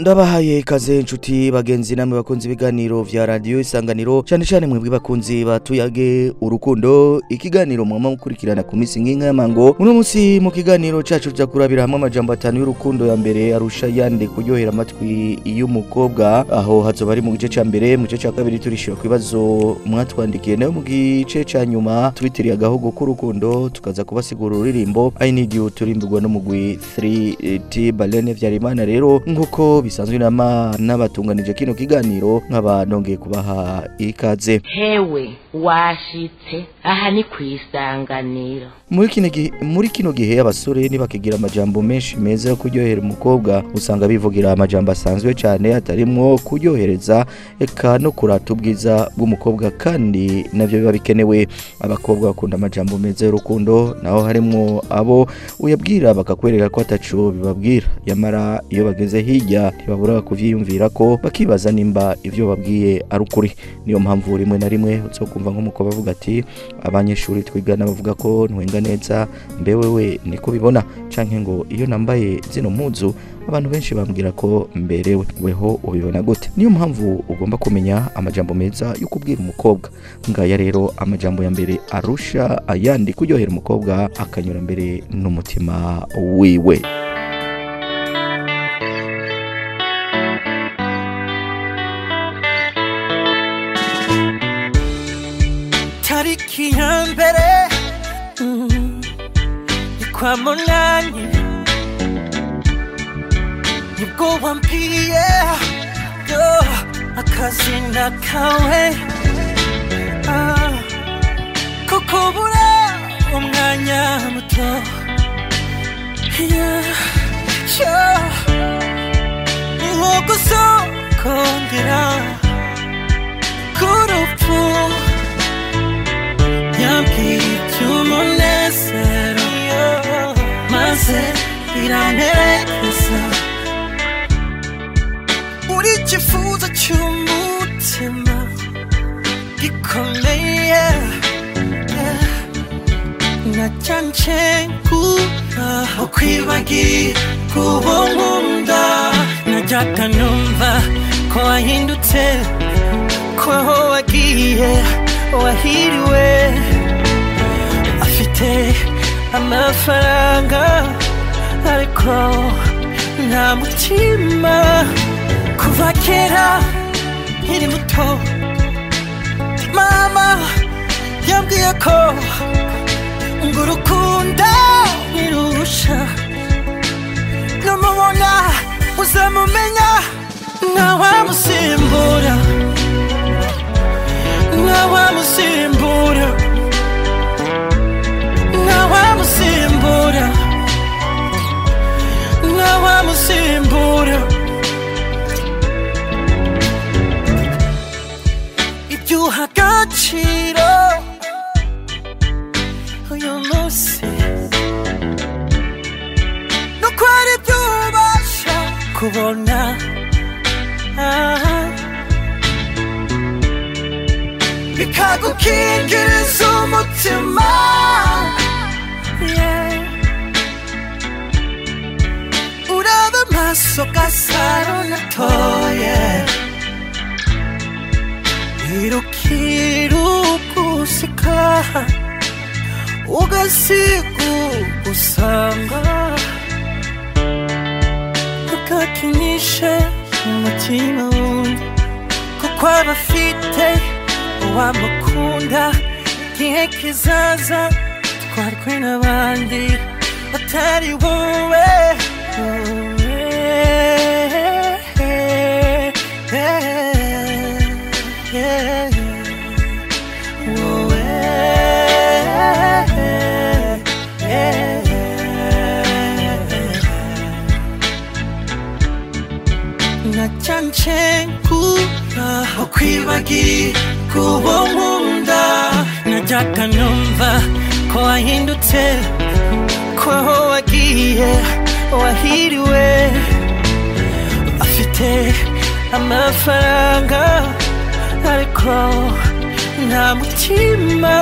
ndabahaye ikaze inshuti bagenzi namwe bakunze ibiganiro vya radiyo isanganiro cyane cyane mwebwe bakunzi batuyage urukundo. Ikiganiro mwama mukurikirana ku minsi nk'inka y'amango uno munsi mu kiganiro cacu tuja kurabira hamwe amajambo atanu y'urukundo ya mbere arusha yande kuryohera amatwi y'umukobwa. Aho hazoba ari mu gice ca mbere mu gice ca kabiri turishura ku bibazo mwatwandikiye. Nayo mu gice ca nyuma tubitiriye agahogo k'urukundo tukaza kubasigura ururirimbo I need you turimbirwa n'umugwi 3T Balene Vyarimana rero. Nk'uko bisanzwe n'abatunganije kino kiganiro nkaba nongeye kubaha ikaze. Hewe washitse? Aha ni ku isanganiro. Muri kino gihe abasore nibakigira amajambo menshi meza yo kuryohera umukobwa. Usanga bivugira amajambo asanzwe cyane atarimwo kuryohereza eka no kurata ubwiza bw'umukobwa kandi navyo biba bikenewe. Abakobwa bakunda amajambo meza y'urukundo naho harimwo abo uyabwira bakakwereka ko ataco bibabwira. Yamara iyo bageze hirya ntibabura kuvyiyumvira ko bakibaza nimba ivyo babwiye ari ukuri. Niyo mpamvu rimwe na rimwe uzokumva nk'umukobwa avuga ati abanyeshuri twigana bavuga ko ntwenga neza mbe wewe niko bibona canke ngo iyo nambaye zino mpuzu abantu benshi bambwira ko mberewe weho ubibona gute. Niyo mpamvu ugomba kumenya amajambo meza yo kubwira umukobwa. Ngaya rero amajambo ya mbere arusha ayandi. Kuryohera umukobwa akanyura mbere n'umutima wiwe. 눈화물 난 You go on P yeah Yo I cause in a kawe Ah Kokobura umwanya muto Yeah Yeah Mwoko so kondira Kurupu iramperekeza uri ikifuzo cy'umutima. Gikomeye. Nacyanje kuba ukwibagira kuba nkunda najyaga numva ko wahindutse. Ko wagiye wahiriwe. Afite amafaranga. Ariko nta mutima kuva kera nkiri muto. Mama yambwiye ko ngo urukundo ntirusha. Numubona uzamumenya ntawamusimbura ntawamusimbura ntawamusimbura ntawamusimbura ibyo uha agaciro uyu munsi nuko ari byo ubasha kubona ah. bikagukingiriza umutima so casar una toya. Iro kiru kusika, uga siku kusanga. Uka kinisha mutima un, kukwa bafite uwa mukunda. Kihe kizaza, tukwari kwena bandi, atari wowe. Nacancengura ukwibagira kubo nkunda najyaga numva ko wahindutse ko wagiye wahiriwe. Afite amafaranga ariko nta mutima.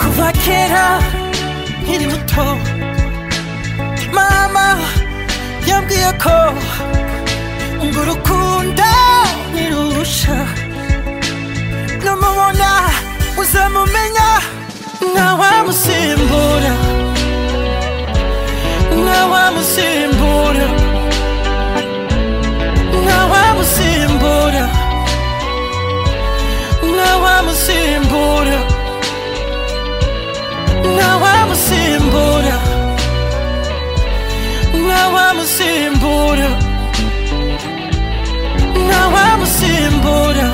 Kuva kera nkiri muto. Mama yambwiye ko urukundo ntirusha numubona uzamumenya ntawamusimbura ntawamusimbura ntawamusimbura ntawamusimbura ntawamusimbura ntawamusimbura ntawamusimbura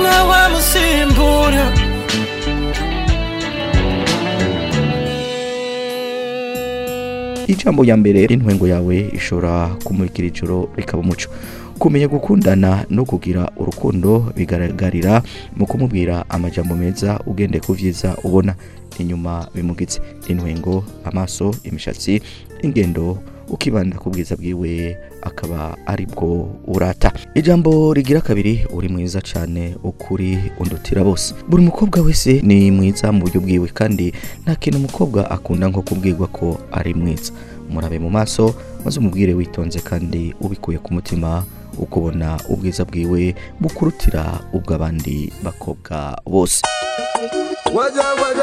ntawamusimbura ijambo ya mbere intwengo yawe ishobora kumurikira ijoro rikaba umuco kumenya gukundana no kugira urukundo bigaragarira mu kumubwira amajambo meza ugende ku byiza ubona. Inyuma bimugitse. Intwengo amaso imishatsi ingendo ukibanda ku bwiza bwiwe akaba ari bwo urata. Ijambo rigira kabiri uri mwiza cyane ukuri undutira bose. Buri mukobwa wese ni mwiza mu buryo bwiwe kandi nta kintu umukobwa akunda nko kubwirwa ko ari mwiza. Murabe mu maso maze umubwire witonze kandi ubikuye ku mutima ukubona ubwiza bwiwe bukurutira ubw'abandi bakobwa bose. Waja waja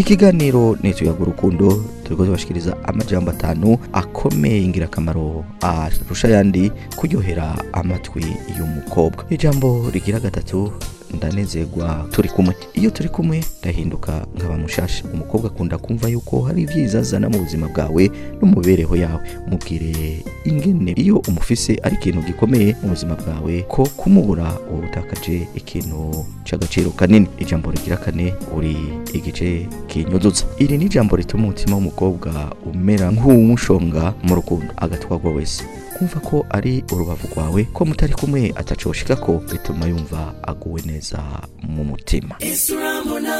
ikiganiro nituyaga urukundo turiko tubashikiriza amajambo atanu akomeye ingirakamaro arusha ayandi kuryohera amatwi y'umukobwa. Ijambo rigira gatatu ndanezerwa turi kumwe. Iyo turi kumwe ndahinduka nkaba mushasha umukobwa akunda kumva yuko hari ibyiza azana mu buzima bwawe no mu mibereho yawe. Mubwire ingene iyo umufise ari ikintu gikomeye mu buzima bwawe ko kumubura uba utakaje ikintu cy'agaciro kanini. Ijambo rigira kane uri igice kinyuzuza. Iri ni ijambo rituma umutima w'umukobwa umera nk'uwumushonga mu rukundo. Agatwarwa wese. Kumva ko ari urubavu rwawe ko mutari kumwe atacoshika ko bituma yumva aguwe neza mu mutima. Urukundo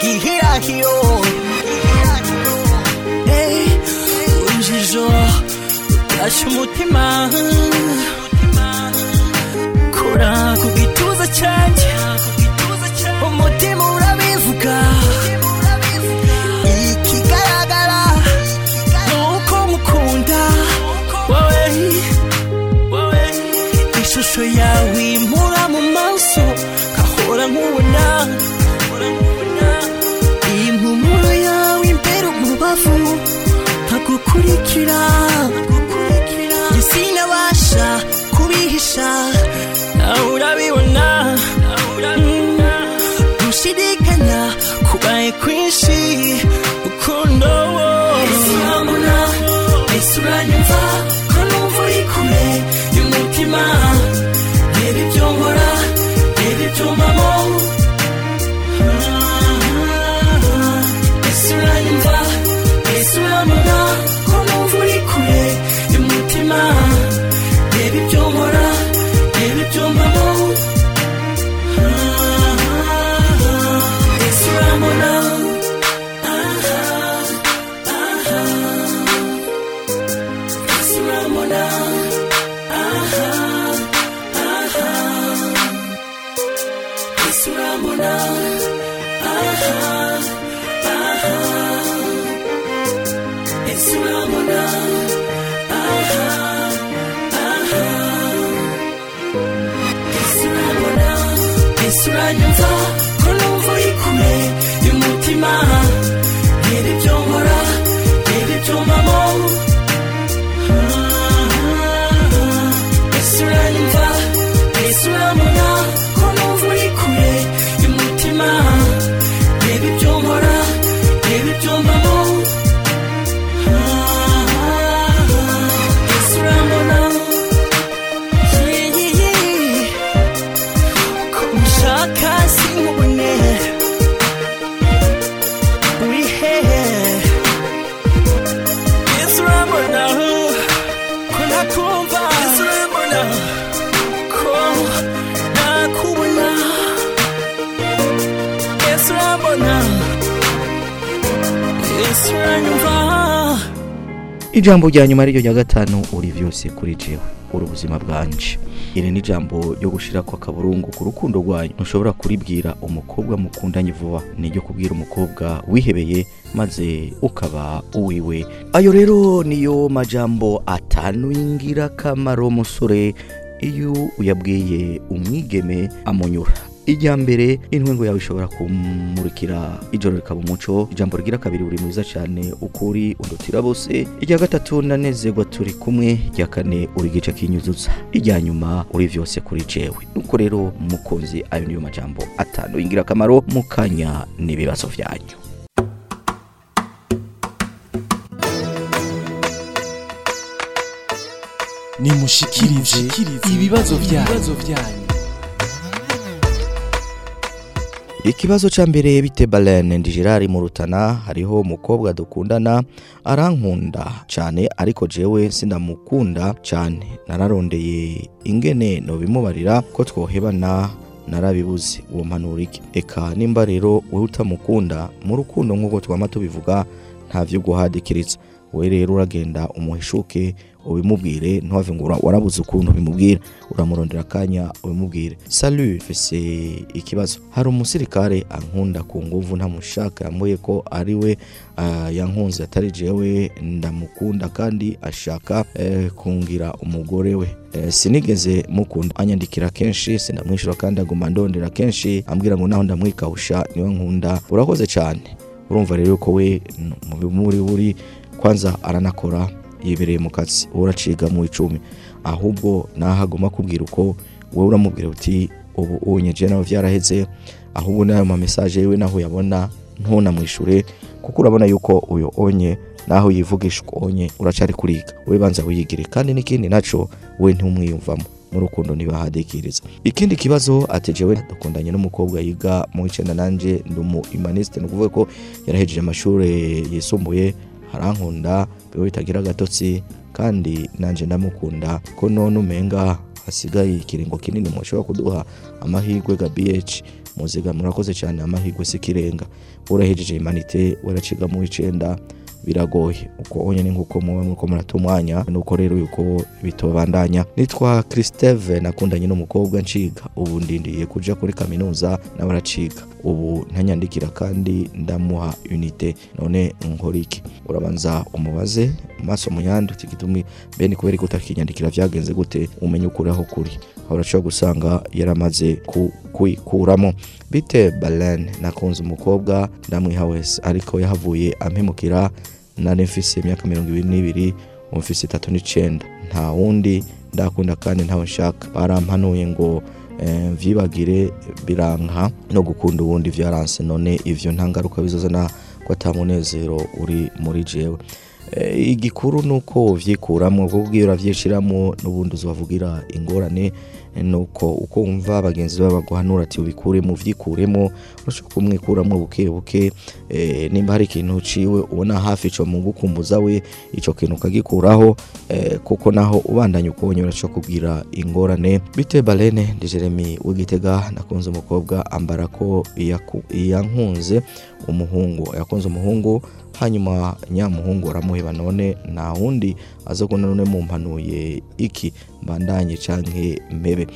き開きよう Ungijo Utashu mutima que gituza chanje ijambo rya nyuma ari ryo rya gatanu uri byose kuri jewe uri ubuzima bwanje iri ni ijambo ryo gushira ko akaburungu ku rukundo rwanyu. Ntushobora kuribwira umukobwa mukundanye vuba. Ni iryo kubwira umukobwa wihebeye maze ukaba uwiwe. Ayo rero niyo majambo atanu y'ingirakamaro musore. Iyo uyabwiye umwigeme amunyura ijya mbere intwengo yawe ishobora kumurikira. Ijoro rikaba umuco ijambo rigira kabiri uri mwiza cyane ukuri undutira bose. Ijya gatatu nanezerwa turi kumwe. Ijya kane uri igice kinyuzuza. Ijya nyuma uri vyose kuri jewe. Nuko rero mukunzi ayo niyo majambo atanu. Y'ingirakamaro mu kanya n'ibibazo vyanyu. Nimushikirize ibibazo vyanyu. Ikibazo ca mbere bite balene ndi mu rutana hariho umukobwa dukundana arankunda cyane ariko jewe sindamukunda cyane nararondeye ingene nobimubarira ko twohebana narabibuze. Uwo mpanura iki? Eka nimba rero wowe utamukunda mu rukundo nk'uko twama tubivuga nta vyo guhadikiritsa we rero uragenda umuhishuke ubimubwire ntuhave ngo warabuze ukuntu ubimubwira. Uramurondera akanya ubimubwire. Salut mfise ikibazo. Hari umusirikare ankunda ku nguvu ntamushaka. Yambuye ko ari we ah, yankunze atari jewe. Ndamukunda kandi ashaka eh, kungira umugore we. Eh, sinigeze mukunda. Anyandikira kenshi sindamwishyura kandi aguma ndondera kenshi. Ambwira ngo naho ndamwikawusha ni we nkunda. Urakoze cyane. Urumva rero ko we n- mu bimuri buri kwanza aranakora. Yibereye mu kazi wowe uraciga mu icumi. Ahubwo naho agomba kubwira uko wowe uramubwira uti ubu unyeje nawe vyaraheze. Ahubwo n'ayo ma message yiwe naho yabona ntunamwishure kuko urabona yuko uyo onye naho yivugisha uko onye uracari kuriga. We banza wiyigire kandi n'ikindi naco we ntumwiyumvamo. Mu rukundo ntibahadikiriza. Ikindi kibazo ati jewe dukundanye n'umukobwa yiga mu icenda nanje ndi umu humaniste. Ni ukuvuga ko yarahejeje amashuri yisumbuye harankunda biwe bitagira agatotsi kandi nanje ndamukunda. Ko none umenga hasigaye ikiringo kinini mushobora kuduha amahirwe ga BH muziga murakoze cyane amahirwe sikirenga urahejeje humanite waraciga mu biragoye. Uko onye ni nk'uko muba muriko muratumwanya nuko rero yuko bitobandanya nitwa Christeve nakundanye n'umukobwa nciga. Ubu ndindiye kuja kuri kaminuza nawe araciga ubu ntanyandikira kandi ndamuha unite. None nkora iki urabanza umubaze maso muyandi utigitumi bene kubera ko utakinyandikira vyagenze gute umenye ukuri aho kuri. Aho urashobora gusanga yaramaze ku- kuyikuramo bite balen nakunze umukobwa ndamwiha wese ariko yahavuye ampemukira nari mfise imyaka mirongo ibiri n'ibiri ubu itatu n'icenda. Nta wundi ndakunda kandi ntawe nshaka. Barampanuye ngo eh, vyibagire biranka no gukunda uwundi vyaranse. None ivyo nta ngaruka bizozana ko ata munezero uri muri jewe. Eh, igikuru nuko uvyikuramwo kuko iyo uravyishiramo n'ubundi uzobavugira ingorane eh, nuko uko wumva bagenzi bawe baguhanura ati ubikuremo uvyikuremo urashobora kumwikuramo buke buke eh, nimba hari ikintu uciwe ubona hafi ico mu gukumbuza we ico kintu ukagikuraho kuko naho ubandanya ukubonye urashobora kugira ingorane. Bite balene ndi jeremy w'igitega nakunze umukobwa ambara ko yankunze umuhungu yakunze umuhungu hanyuma nyamuhungu aramuheba none nta wundi aza kubona none mumpanuye iki? Mbandanye canke mpebe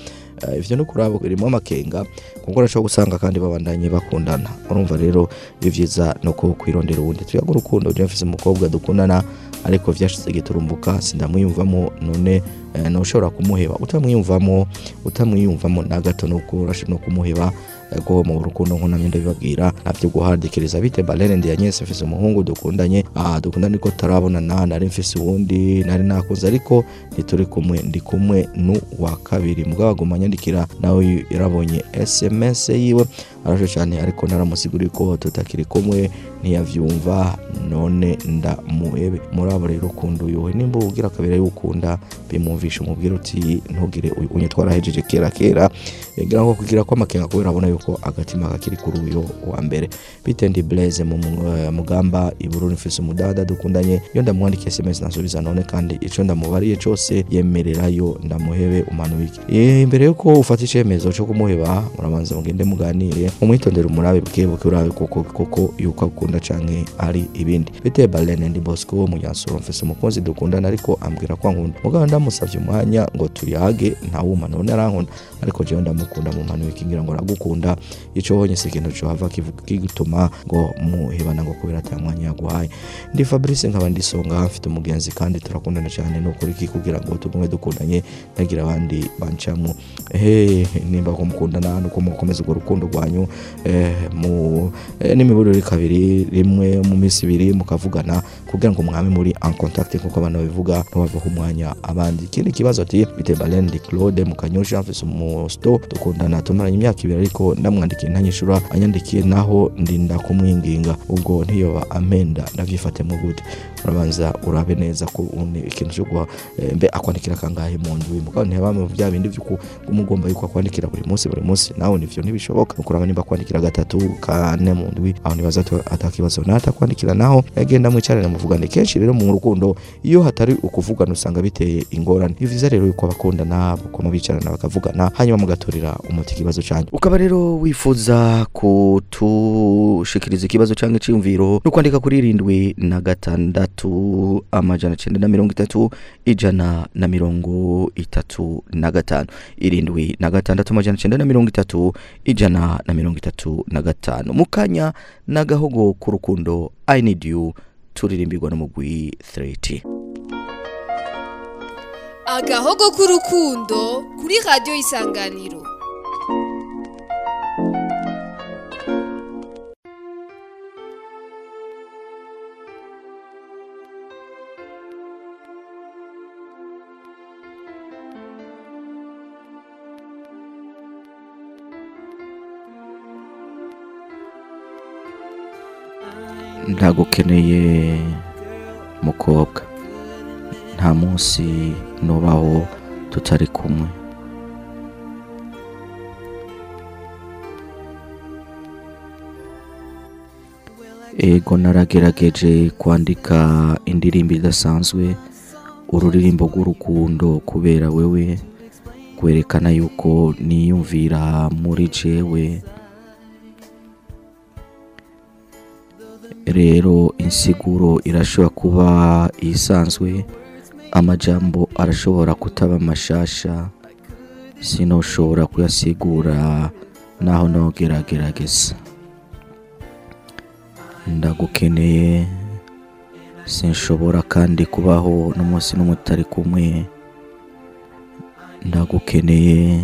Eh, ivyo no kuraba birimo amakenga kuko urashobora gusanga kandi babandanye bakundana. Urumva rero ivyiza no ko kwirondera uwundi. Tuyaga urukundo je mfise umukobwa dukundana ariko vyashize giturumbuka sindamwiyumvamo none eh, noshobora kumuheba. Utamwiyumvamo utamwiyumvamo na gato nuko urashobora no kumuheba eh, ko mu rukundo nko namye ndabibabwira navyo guhadikiriza bite? Balene ndi yanyese mfise umuhungu dukundanye. Ah dukundana ariko tarabonana nari mfise uwundi nari nakuze ariko ntituri kumwe. Ndi kumwe n'uwa kabiri. Mugabo aguma anyandikira nawe yarabonye sms yiwe. Arasho cyane ariko naramusiguriye ko tutakiri kumwe. Ntiyavyumva none ndamuhebe. Muri abo rero ukunda uyuhe nimba ubwira kabiri y'ukunda bimwumvisha umubwira uti ntugire uyu twarahejeje kera kera. Ngira ngo kugira ko amakenga kubera abona yuko agatima kakiri kuri uyu wa mbere. Bite ndi blaze mu eh, mugamba ibururi mfise umudada dukundanye. Iyo ndamwandikiye sms nasubiza none kandi ico ndamubariye cose yemererayo ndamuhebe umanuye iki Eh, imbere yuko ufata icemezo co kumuheba murabanza mugende muganire. Umwitondere umurabe bwebuke urabe koko koko yuko akunda. Canke ari ibindi. Bite Balene ndi Bosco wo munyansoro mfise umukunzi dukundana ariko ambwira ko ankunda. Mugabo ndamusavye umwanya ngo tuyage ntawuma none arankunda. Ariko jewe ndamukunda mu mpano ikingira ngo aragukunda. Ico honye si ikintu co hava kivuga kigutuma ngo muhebana ngo kubera yaguhaye ndi Fabrice nkaba ndisonga mfite umugenzi kandi turakundana cyane. No kuri iki kugira ngo tugume dukundanye nagira abandi bancamo. Nimba mukundana nuko mukomeza urwo rukundo rwanyu. Eh n'imiburire kabiri rimwe mu minsi ibiri mukavugana kugira ngo mwame muri en contact nk'uko abantu babivuga ntibavaho umwanya abandi. Ikindi kibazo ati bite Balen de Claude mukanyosha mfise umusto dukundana tumaranye imyaka ibiri ariko ndamwandikiye ntanyishura anyandikiye naho ndinda kumwinginga ubwo ntiyoba amenda ndavyifatemo gute. Urabanza urabe neza ko ikintu cyo guha eh, mbe akwandikira kangahe mu ndwi mugabo ntihaba mu bya bindi by'uko umugomba yuko akwandikira buri munsi buri munsi. Nawe nivyo ntibishoboka. Ukuraba nimba akwandikira gatatu kane mu ndwi aho nibaza ata- atakibazo natakwandikira naho yagenda mwicarane muvugane. Kenshi rero mu rukundo iyo hatari ukuvugana usanga biteye ingorane. Ni vyiza rero yuko abakundana bakoma bicarana bakavugana hanyuma mugaturira umuti ikibazo canyu. Ukaba rero wifuza kutushikiriza ikibazo canke iciyumviro no kwandika kuri irindwi na gatandatu. Amajana cenda na mirongo itatu ijana na mirongo itatu na gatanu. Irindwi na gatandatu amajana cenda na mirongo itatu ijana na mirongo itatu na gatanu. Mu kanya n'agahogo k'urukundo i need you turirimbirwa n'umugwi 30 agahogo k'urukundo kuri radiyo isanganiro. Ndagukeneye mukobwa. Nta munsi nubaho tutari kumwe. Ego naragerageje kwandika indirimbo idasanzwe ururirimbo rw'urukundo kubera wewe kwerekana yuko niyumvira muri jewe. Rero insiguro irashobora kuba isanzwe amajambo arashobora kutaba mashasha sinoshobora kuyasigura naho nogeragerageza. Ndagukeneye sinshobora kandi kubaho n'umunsi n'umwe tutari kumwe. Ndagukeneye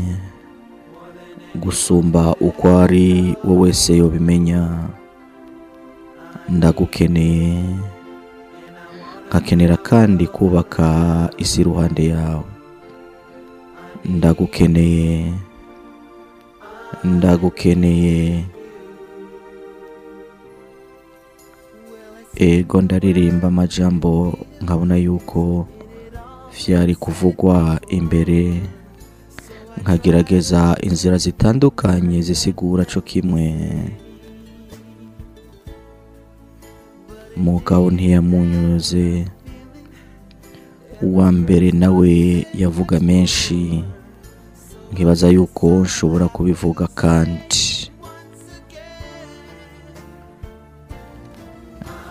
gusumba uko ari wowe wese yobimenya. Ndagukeneye nkakenera kandi kubaka isi iruhande yawe. Ndagukeneye ndagukeneye ego ndaririmba amajambo nkabona yuko vyari kuvugwa imbere. Nkagerageza inzira zitandukanye zisigura co kimwe. Mugabo ntiyamunyuze uwa mbere nawe yavuga menshi nkibaza yuko nshobora kubivuga kandi.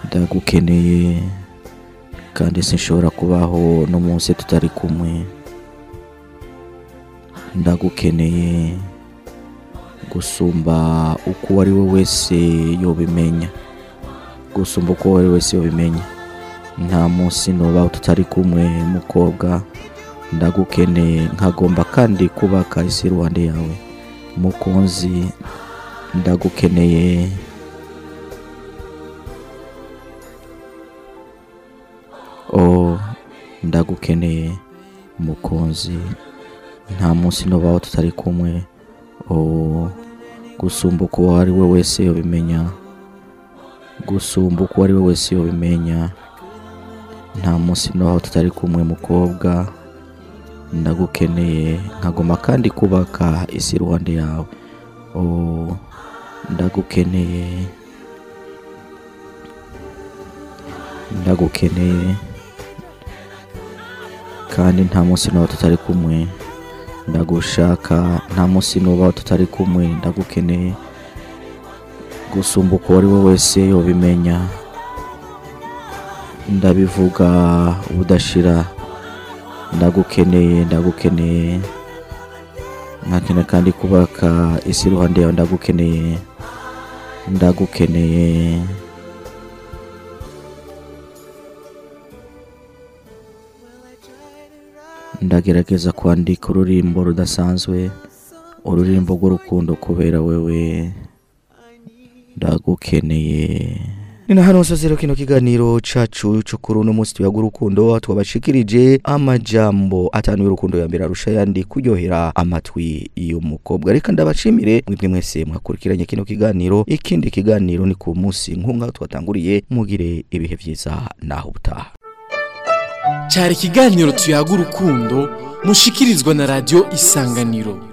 Ndagukeneye kandi sinshobora kubaho n'umunsi tutari kumwe. Ndagukeneye gusumba uko uwo ari we wese yobimenya. Gusumba uko uwo ari we wese yobimenya nta munsi nubaho tutari kumwe mukobwa ndagukeneye nkagomba kandi kubaka isi iruhande yawe. Mukunzi ndagukeneye. O ndagukeneye mukunzi. Nta munsi nubaho tutari kumwe o gusumba uko uwo ari we wese yobimenya gusumba uko ari we wese yobimenya. Nta munsi nubaho tutari kumwe mukobwa. Ndagukeneye. Nkagoma kandi kubaka isi iruhande yawe. O ndagukeneye. Ndagukeneye. Kandi nta munsi nubaho tutari kumwe. Ndagushaka. Nta munsi nubaho tutari kumwe. Ndagukeneye. Gusumba uko uwo ari we wese yobimenya ndabivuga ubudashira. Ndagukeneye ndagukeneye. Nkakena kandi kubaka isi iruhande yawe ndagukeneye. Ndagukeneye. Ndagerageza kwandika ururimbo rudasanzwe ururimbo rw'urukundo kubera wewe. Ndagukeneye. Ni na hano sozero kino kiganiro cacu cyo kuri uno munsi tuyaga urukundo twabashikirije amajambo atanu y'urukundo ya mbere arusha yandi kuryohera amatwi y'umukobwa. Reka ndabashimire mwebwe mwese mwakurikiranye kino kiganiro. Ikindi kiganiro ni ku munsi nk'unga twatanguriye mugire ibihe vyiza naho ubutaha. Cyari ikiganiro tuyaga urukundo mushikirizwa na radiyo isanganiro.